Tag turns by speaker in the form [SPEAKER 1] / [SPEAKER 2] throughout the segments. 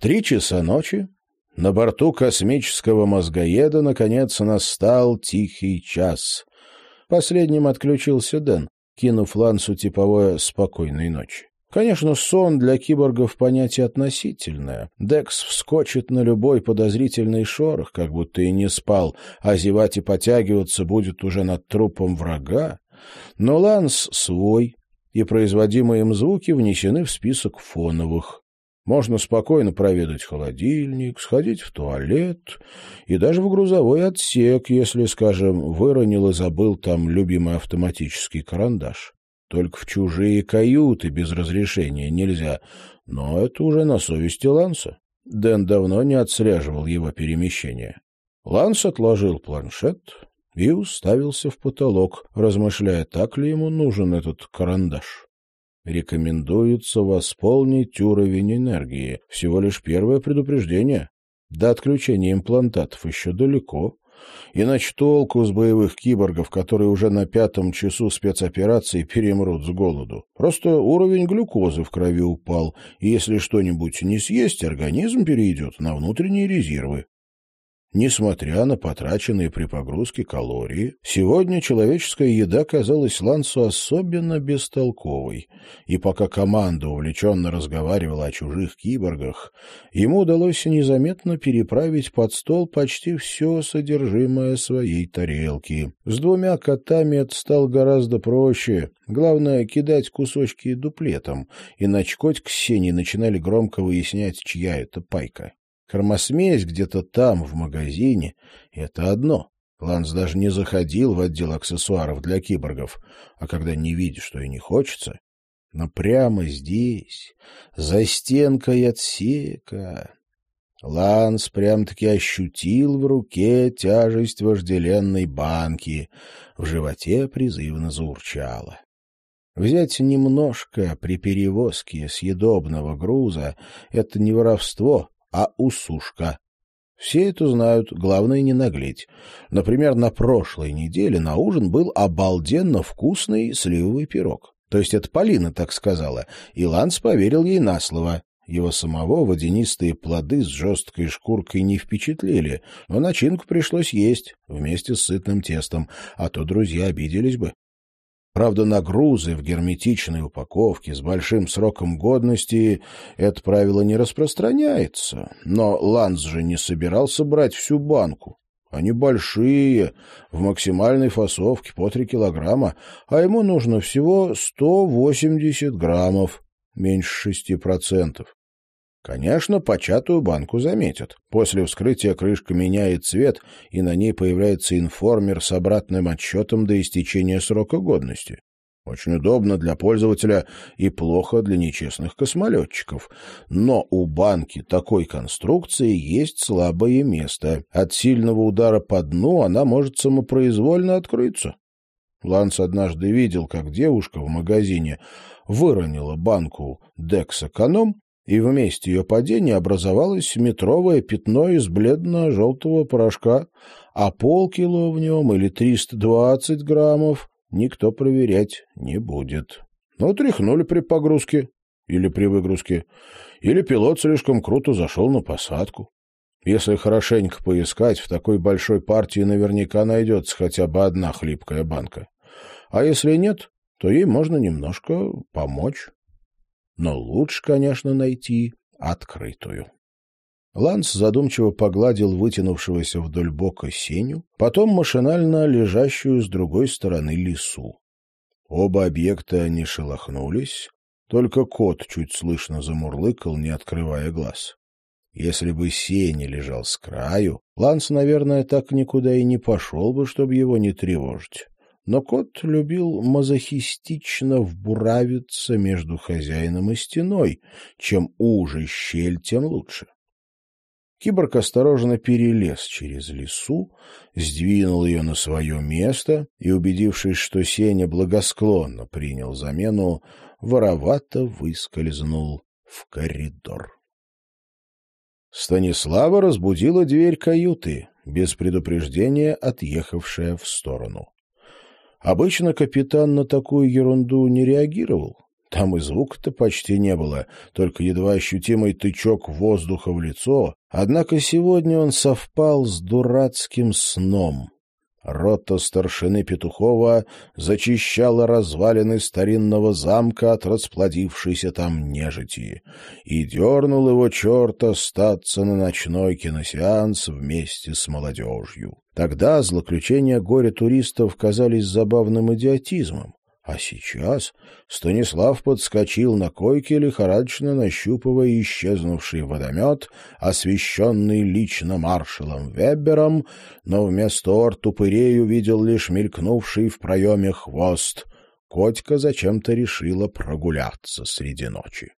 [SPEAKER 1] Три часа ночи на борту космического мозгоеда наконец настал тихий час. Последним отключился Дэн, кинув Лансу типовое «спокойной ночи». Конечно, сон для киборгов понятие относительное. Декс вскочит на любой подозрительный шорох, как будто и не спал, а зевать и потягиваться будет уже над трупом врага. Но Ланс свой, и производимые им звуки внесены в список фоновых. Можно спокойно проведать холодильник, сходить в туалет и даже в грузовой отсек, если, скажем, выронил и забыл там любимый автоматический карандаш. Только в чужие каюты без разрешения нельзя, но это уже на совести Ланса. Дэн давно не отслеживал его перемещения. Ланс отложил планшет и уставился в потолок, размышляя, так ли ему нужен этот карандаш. Рекомендуется восполнить уровень энергии. Всего лишь первое предупреждение. До отключения имплантатов еще далеко. Иначе толку с боевых киборгов, которые уже на пятом часу спецоперации перемрут с голоду. Просто уровень глюкозы в крови упал, и если что-нибудь не съесть, организм перейдет на внутренние резервы. Несмотря на потраченные при погрузке калории, сегодня человеческая еда казалась Лансу особенно бестолковой, и пока команда увлеченно разговаривала о чужих киборгах, ему удалось незаметно переправить под стол почти все содержимое своей тарелки. С двумя котами это стало гораздо проще, главное — кидать кусочки дуплетом, иначе котик к Сене начинали громко выяснять, чья это пайка. Кормосмесь где-то там, в магазине, это одно. Ланс даже не заходил в отдел аксессуаров для киборгов, а когда не видит, что и не хочется, но прямо здесь, за стенкой отсека, Ланс прям-таки ощутил в руке тяжесть вожделенной банки, в животе призывно заурчало. Взять немножко при перевозке съедобного груза — это не воровство, а усушка. Все это знают, главное не наглеть. Например, на прошлой неделе на ужин был обалденно вкусный сливовый пирог. То есть это Полина так сказала, и Ланс поверил ей на слово. Его самого водянистые плоды с жесткой шкуркой не впечатлили, но начинку пришлось есть вместе с сытным тестом, а то друзья обиделись бы. Правда, на грузы в герметичной упаковке с большим сроком годности это правило не распространяется. Но Ланс же не собирался брать всю банку. Они большие, в максимальной фасовке по три килограмма, а ему нужно всего 180 граммов, меньше шести процентов. Конечно, початую банку заметят. После вскрытия крышка меняет цвет, и на ней появляется информер с обратным отсчетом до истечения срока годности. Очень удобно для пользователя и плохо для нечестных космолетчиков. Но у банки такой конструкции есть слабое место. От сильного удара по дну она может самопроизвольно открыться. Ланс однажды видел, как девушка в магазине выронила банку «Декс Эконом» и в месте ее падения образовалось метровое пятно из бледно-желтого порошка, а полкило в нем или 320 граммов никто проверять не будет. Ну, тряхнули при погрузке или при выгрузке, или пилот слишком круто зашел на посадку. Если хорошенько поискать, в такой большой партии наверняка найдется хотя бы одна хлипкая банка. А если нет, то ей можно немножко помочь но лучше, конечно, найти открытую. Ланс задумчиво погладил вытянувшегося вдоль бока сеню, потом машинально лежащую с другой стороны лесу. Оба объекта не шелохнулись, только кот чуть слышно замурлыкал, не открывая глаз. Если бы сеня лежал с краю, Ланс, наверное, так никуда и не пошел бы, чтобы его не тревожить но кот любил мазохистично вбуравиться между хозяином и стеной. Чем уже щель, тем лучше. Киборг осторожно перелез через лесу, сдвинул ее на свое место и, убедившись, что Сеня благосклонно принял замену, воровато выскользнул в коридор. Станислава разбудила дверь каюты, без предупреждения отъехавшая в сторону. Обычно капитан на такую ерунду не реагировал. Там и звука-то почти не было, только едва ощутимый тычок воздуха в лицо. Однако сегодня он совпал с дурацким сном. Рота старшины Петухова зачищала развалины старинного замка от расплодившейся там нежити и дернул его черт остаться на ночной киносеанс вместе с молодежью. Тогда злоключения горе-туристов казались забавным идиотизмом. А сейчас Станислав подскочил на койке, лихорадочно нащупывая исчезнувший водомет, освещенный лично маршалом Вебером, но вместо орт упырей увидел лишь мелькнувший в проеме хвост. Котька зачем-то решила прогуляться среди ночи.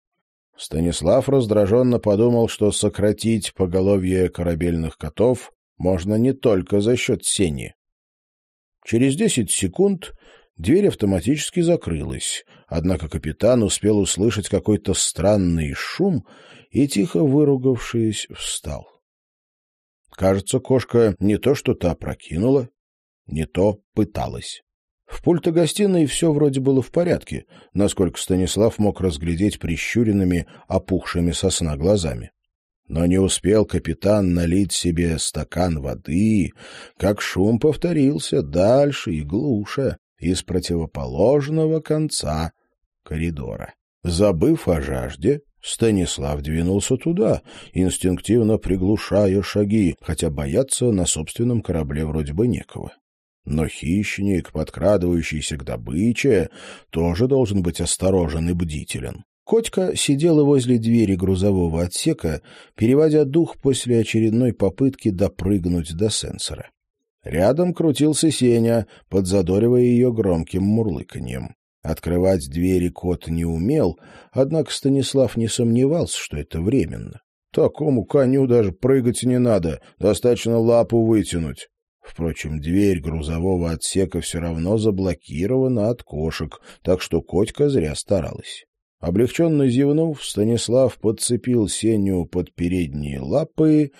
[SPEAKER 1] Станислав раздраженно подумал, что сократить поголовье корабельных котов можно не только за счет сени. Через десять секунд Дверь автоматически закрылась, однако капитан успел услышать какой-то странный шум и, тихо выругавшись, встал. Кажется, кошка не то что-то опрокинула, не то пыталась. В пульто гостиной все вроде было в порядке, насколько Станислав мог разглядеть прищуренными, опухшими сосна глазами. Но не успел капитан налить себе стакан воды, как шум повторился дальше и глуше из противоположного конца коридора. Забыв о жажде, Станислав двинулся туда, инстинктивно приглушая шаги, хотя бояться на собственном корабле вроде бы некого. Но хищник, подкрадывающийся к добыче, тоже должен быть осторожен и бдителен. Котька сидела возле двери грузового отсека, переводя дух после очередной попытки допрыгнуть до сенсора. Рядом крутился Сеня, подзадоривая ее громким мурлыканьем. Открывать двери кот не умел, однако Станислав не сомневался, что это временно. Такому коню даже прыгать не надо, достаточно лапу вытянуть. Впрочем, дверь грузового отсека все равно заблокирована от кошек, так что котька зря старалась. Облегченно зевнув, Станислав подцепил Сеню под передние лапы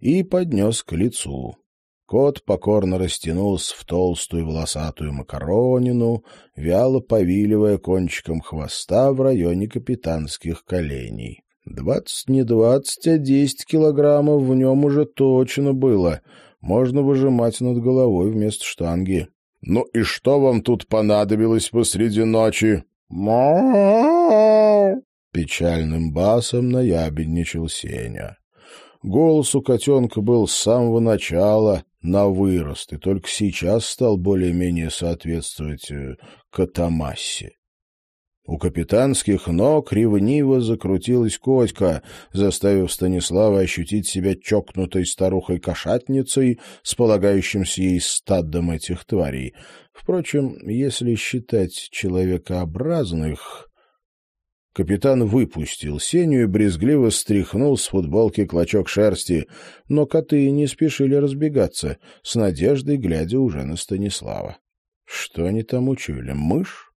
[SPEAKER 1] и поднес к лицу. Кот покорно растянулся в толстую волосатую макаронину, вяло повиливая кончиком хвоста в районе капитанских коленей. Двадцать не двадцать, а десять килограммов в нем уже точно было. Можно выжимать над головой вместо штанги. — Ну и что вам тут понадобилось посреди ночи? — Печальным басом наябедничал Сеня. Голос у котенка был с самого начала на вырост, и только сейчас стал более-менее соответствовать э, катамассе. У капитанских ног ревниво закрутилась котька, заставив Станислава ощутить себя чокнутой старухой-кошатницей с полагающимся ей стадом этих тварей. Впрочем, если считать человекообразных, Капитан выпустил Сеню и брезгливо стряхнул с футболки клочок шерсти, но коты не спешили разбегаться, с надеждой глядя уже на Станислава. Что они там учуяли, мышь?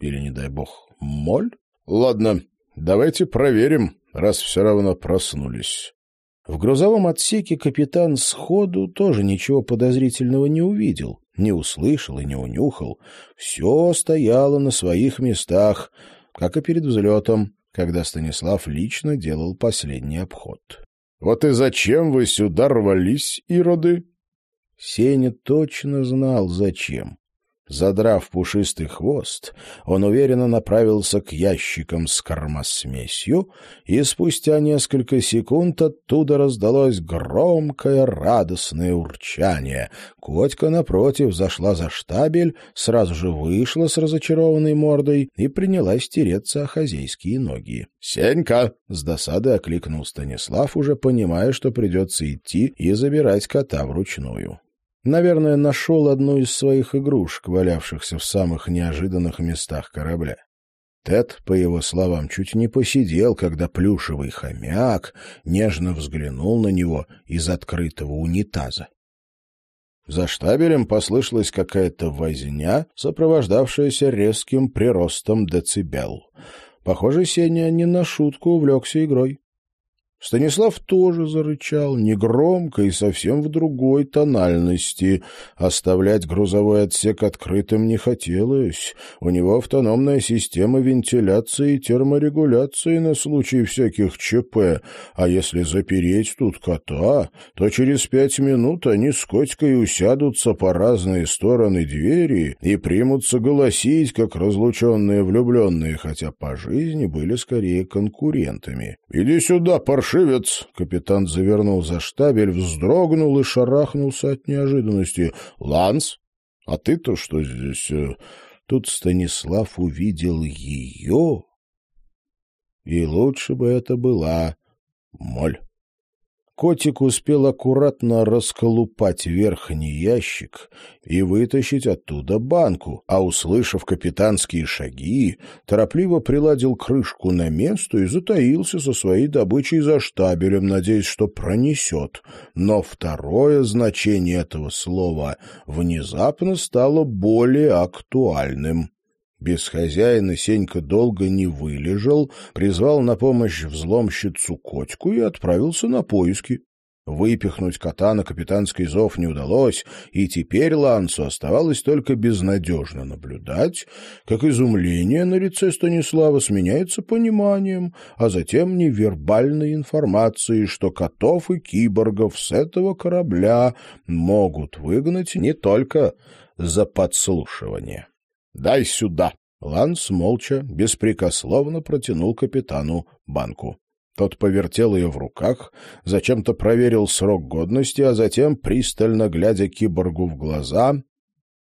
[SPEAKER 1] Или, не дай бог, моль? Ладно, давайте проверим, раз все равно проснулись. В грузовом отсеке капитан сходу тоже ничего подозрительного не увидел, не услышал и не унюхал. Все стояло на своих местах — как и перед взлетом, когда Станислав лично делал последний обход. — Вот и зачем вы сюда рвались, ироды? Сеня точно знал, зачем. Задрав пушистый хвост, он уверенно направился к ящикам с кормосмесью, и спустя несколько секунд оттуда раздалось громкое радостное урчание. Котька, напротив, зашла за штабель, сразу же вышла с разочарованной мордой и принялась тереться о хозяйские ноги. «Сенька!» — с досадой окликнул Станислав, уже понимая, что придется идти и забирать кота вручную. Наверное, нашел одну из своих игрушек, валявшихся в самых неожиданных местах корабля. Тед, по его словам, чуть не посидел, когда плюшевый хомяк нежно взглянул на него из открытого унитаза. За штабелем послышалась какая-то возня, сопровождавшаяся резким приростом децибел. Похоже, Сеня не на шутку увлекся игрой. Станислав тоже зарычал, негромко и совсем в другой тональности. Оставлять грузовой отсек открытым не хотелось. У него автономная система вентиляции и терморегуляции на случай всяких ЧП. А если запереть тут кота, то через пять минут они с Котькой усядутся по разные стороны двери и примутся голосить, как разлученные влюбленные, хотя по жизни были скорее конкурентами. «Иди сюда, парш!» Паршивец!» Капитан завернул за штабель, вздрогнул и шарахнулся от неожиданности. «Ланс, а ты-то что здесь?» Тут Станислав увидел ее, и лучше бы это была моль. Котик успел аккуратно расколупать верхний ящик и вытащить оттуда банку, а, услышав капитанские шаги, торопливо приладил крышку на место и затаился со своей добычей за штабелем, надеясь, что пронесет. Но второе значение этого слова внезапно стало более актуальным. Без хозяина Сенька долго не вылежал, призвал на помощь взломщицу Котьку и отправился на поиски. Выпихнуть кота на капитанский зов не удалось, и теперь Лансу оставалось только безнадежно наблюдать, как изумление на лице Станислава сменяется пониманием, а затем невербальной информацией, что котов и киборгов с этого корабля могут выгнать не только за подслушивание. «Дай сюда!» Ланс молча, беспрекословно протянул капитану банку. Тот повертел ее в руках, зачем-то проверил срок годности, а затем, пристально глядя киборгу в глаза,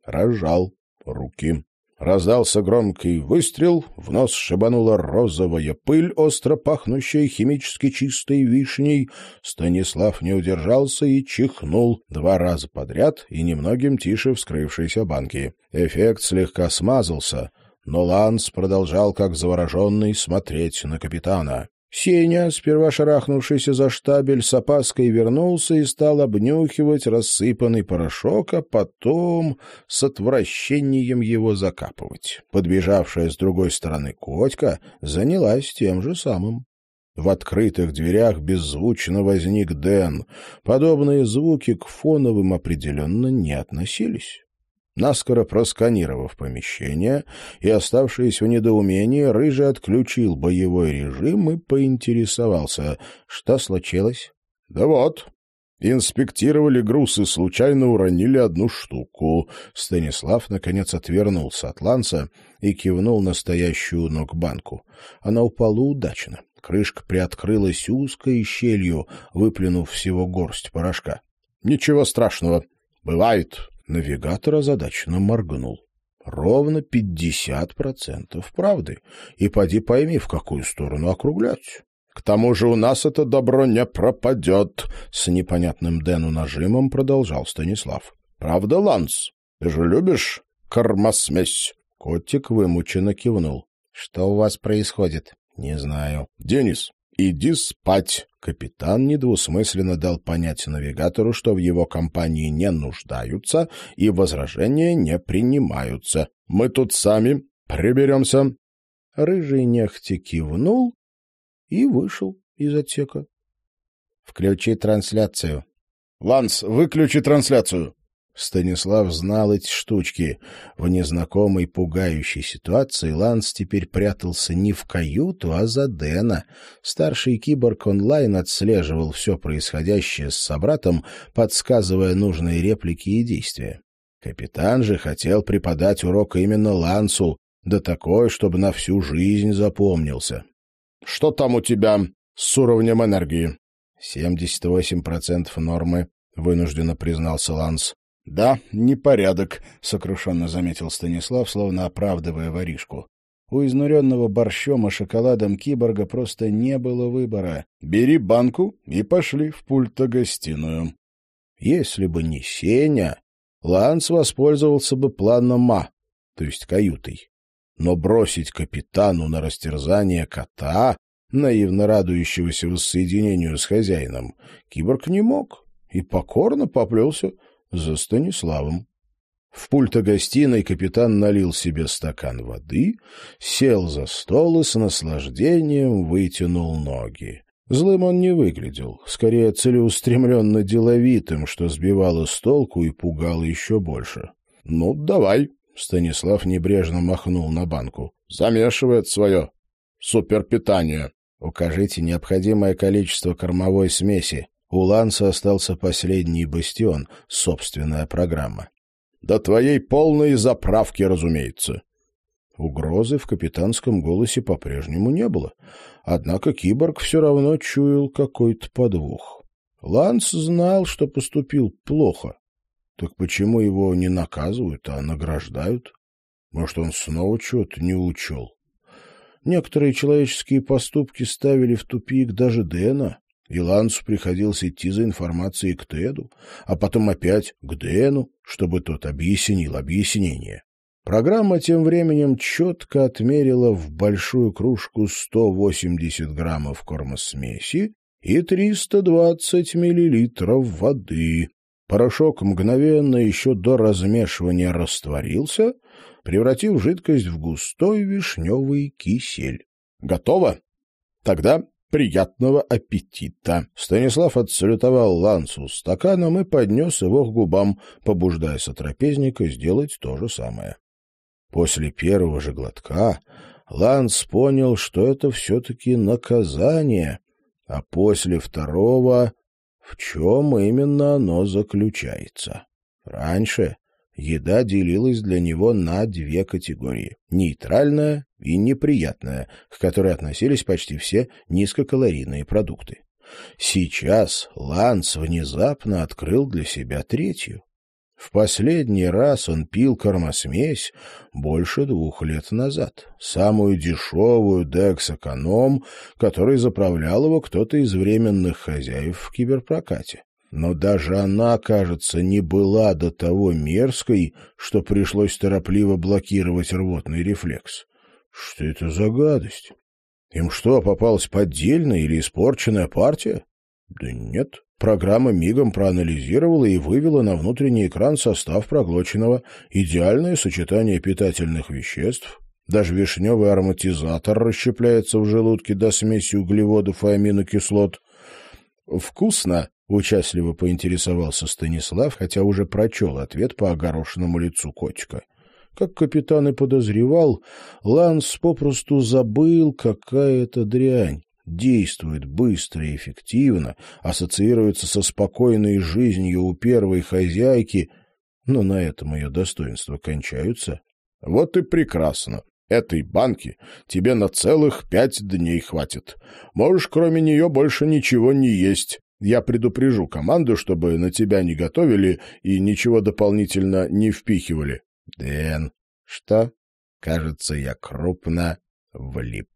[SPEAKER 1] разжал руки. Раздался громкий выстрел, в нос шибанула розовая пыль, остро пахнущая химически чистой вишней. Станислав не удержался и чихнул два раза подряд и немногим тише вскрывшейся банки. Эффект слегка смазался, но Ланс продолжал, как завороженный, смотреть на капитана. Сеня, сперва шарахнувшийся за штабель, с опаской вернулся и стал обнюхивать рассыпанный порошок, а потом с отвращением его закапывать. Подбежавшая с другой стороны Котька занялась тем же самым. В открытых дверях беззвучно возник Дэн. Подобные звуки к фоновым определенно не относились. Наскоро просканировав помещение и оставшись в недоумении, Рыжий отключил боевой режим и поинтересовался, что случилось. — Да вот, Инспектировали груз и случайно уронили одну штуку. Станислав, наконец, отвернулся от ланца и кивнул настоящую ног банку. Она упала удачно. Крышка приоткрылась узкой щелью, выплюнув всего горсть порошка. — Ничего страшного. Бывает. Навигатор озадаченно моргнул. Ровно пятьдесят процентов правды. И поди пойми, в какую сторону округлять. К тому же у нас это добро не пропадет, — с непонятным Дэну нажимом продолжал Станислав. — Правда, Ланс? Ты же любишь кормосмесь? Котик вымученно кивнул. — Что у вас происходит? — Не знаю. — Денис, иди спать. Капитан недвусмысленно дал понять навигатору, что в его компании не нуждаются и возражения не принимаются. «Мы тут сами приберемся». Рыжий нехти кивнул и вышел из отсека. «Включи трансляцию». «Ланс, выключи трансляцию». Станислав знал эти штучки. В незнакомой пугающей ситуации Ланс теперь прятался не в каюту, а за Дэна. Старший киборг онлайн отслеживал все происходящее с собратом, подсказывая нужные реплики и действия. Капитан же хотел преподать урок именно Лансу, да такой, чтобы на всю жизнь запомнился. — Что там у тебя с уровнем энергии? — Семьдесят восемь процентов нормы, — вынужденно признался Ланс. — Да, непорядок, — сокрушенно заметил Станислав, словно оправдывая воришку. У изнуренного борщом и шоколадом киборга просто не было выбора. «Бери банку и пошли в пульто-гостиную». Если бы не Сеня, Ланс воспользовался бы планом Ма, то есть каютой. Но бросить капитану на растерзание кота, наивно радующегося воссоединению с хозяином, киборг не мог и покорно поплелся за Станиславом. В пульто-гостиной капитан налил себе стакан воды, сел за стол и с наслаждением вытянул ноги. Злым он не выглядел, скорее целеустремленно деловитым, что сбивало с толку и пугало еще больше. — Ну, давай, — Станислав небрежно махнул на банку. — Замешивает свое суперпитание. — Укажите необходимое количество кормовой смеси. У Ланса остался последний бастион, собственная программа. — До твоей полной заправки, разумеется. Угрозы в капитанском голосе по-прежнему не было, однако киборг все равно чуял какой-то подвох. Ланс знал, что поступил плохо. Так почему его не наказывают, а награждают? Может, он снова чего-то не учел? Некоторые человеческие поступки ставили в тупик даже Дэна, и Лансу приходилось идти за информацией к Теду, а потом опять к Дэну, чтобы тот объяснил объяснение. Программа тем временем четко отмерила в большую кружку 180 граммов кормосмеси и 320 миллилитров воды. Порошок мгновенно еще до размешивания растворился, превратив жидкость в густой вишневый кисель. «Готово? Тогда приятного аппетита!» Станислав отсалютовал Лансу стаканом и поднес его к губам, побуждая сотрапезника сделать то же самое. После первого же глотка Ланс понял, что это все-таки наказание, а после второго — в чем именно оно заключается. Раньше еда делилась для него на две категории — нейтральная и неприятная, к которой относились почти все низкокалорийные продукты. Сейчас Ланс внезапно открыл для себя третью в последний раз он пил кормосмесь больше двух лет назад. Самую дешевую Декс-эконом, которой заправлял его кто-то из временных хозяев в киберпрокате. Но даже она, кажется, не была до того мерзкой, что пришлось торопливо блокировать рвотный рефлекс. Что это за гадость? Им что, попалась поддельная или испорченная партия? Да нет. Программа мигом проанализировала и вывела на внутренний экран состав проглоченного, идеальное сочетание питательных веществ. Даже вишневый ароматизатор расщепляется в желудке до смеси углеводов и аминокислот. «Вкусно!» — участливо поинтересовался Станислав, хотя уже прочел ответ по огорошенному лицу котика. Как капитан и подозревал, Ланс попросту забыл, какая это дрянь действует быстро и эффективно, ассоциируется со спокойной жизнью у первой хозяйки, но на этом ее достоинства кончаются. Вот и прекрасно. Этой банки тебе на целых пять дней хватит. Можешь кроме нее больше ничего не есть. Я предупрежу команду, чтобы на тебя не готовили и ничего дополнительно не впихивали. Дэн, что? Кажется, я крупно влип.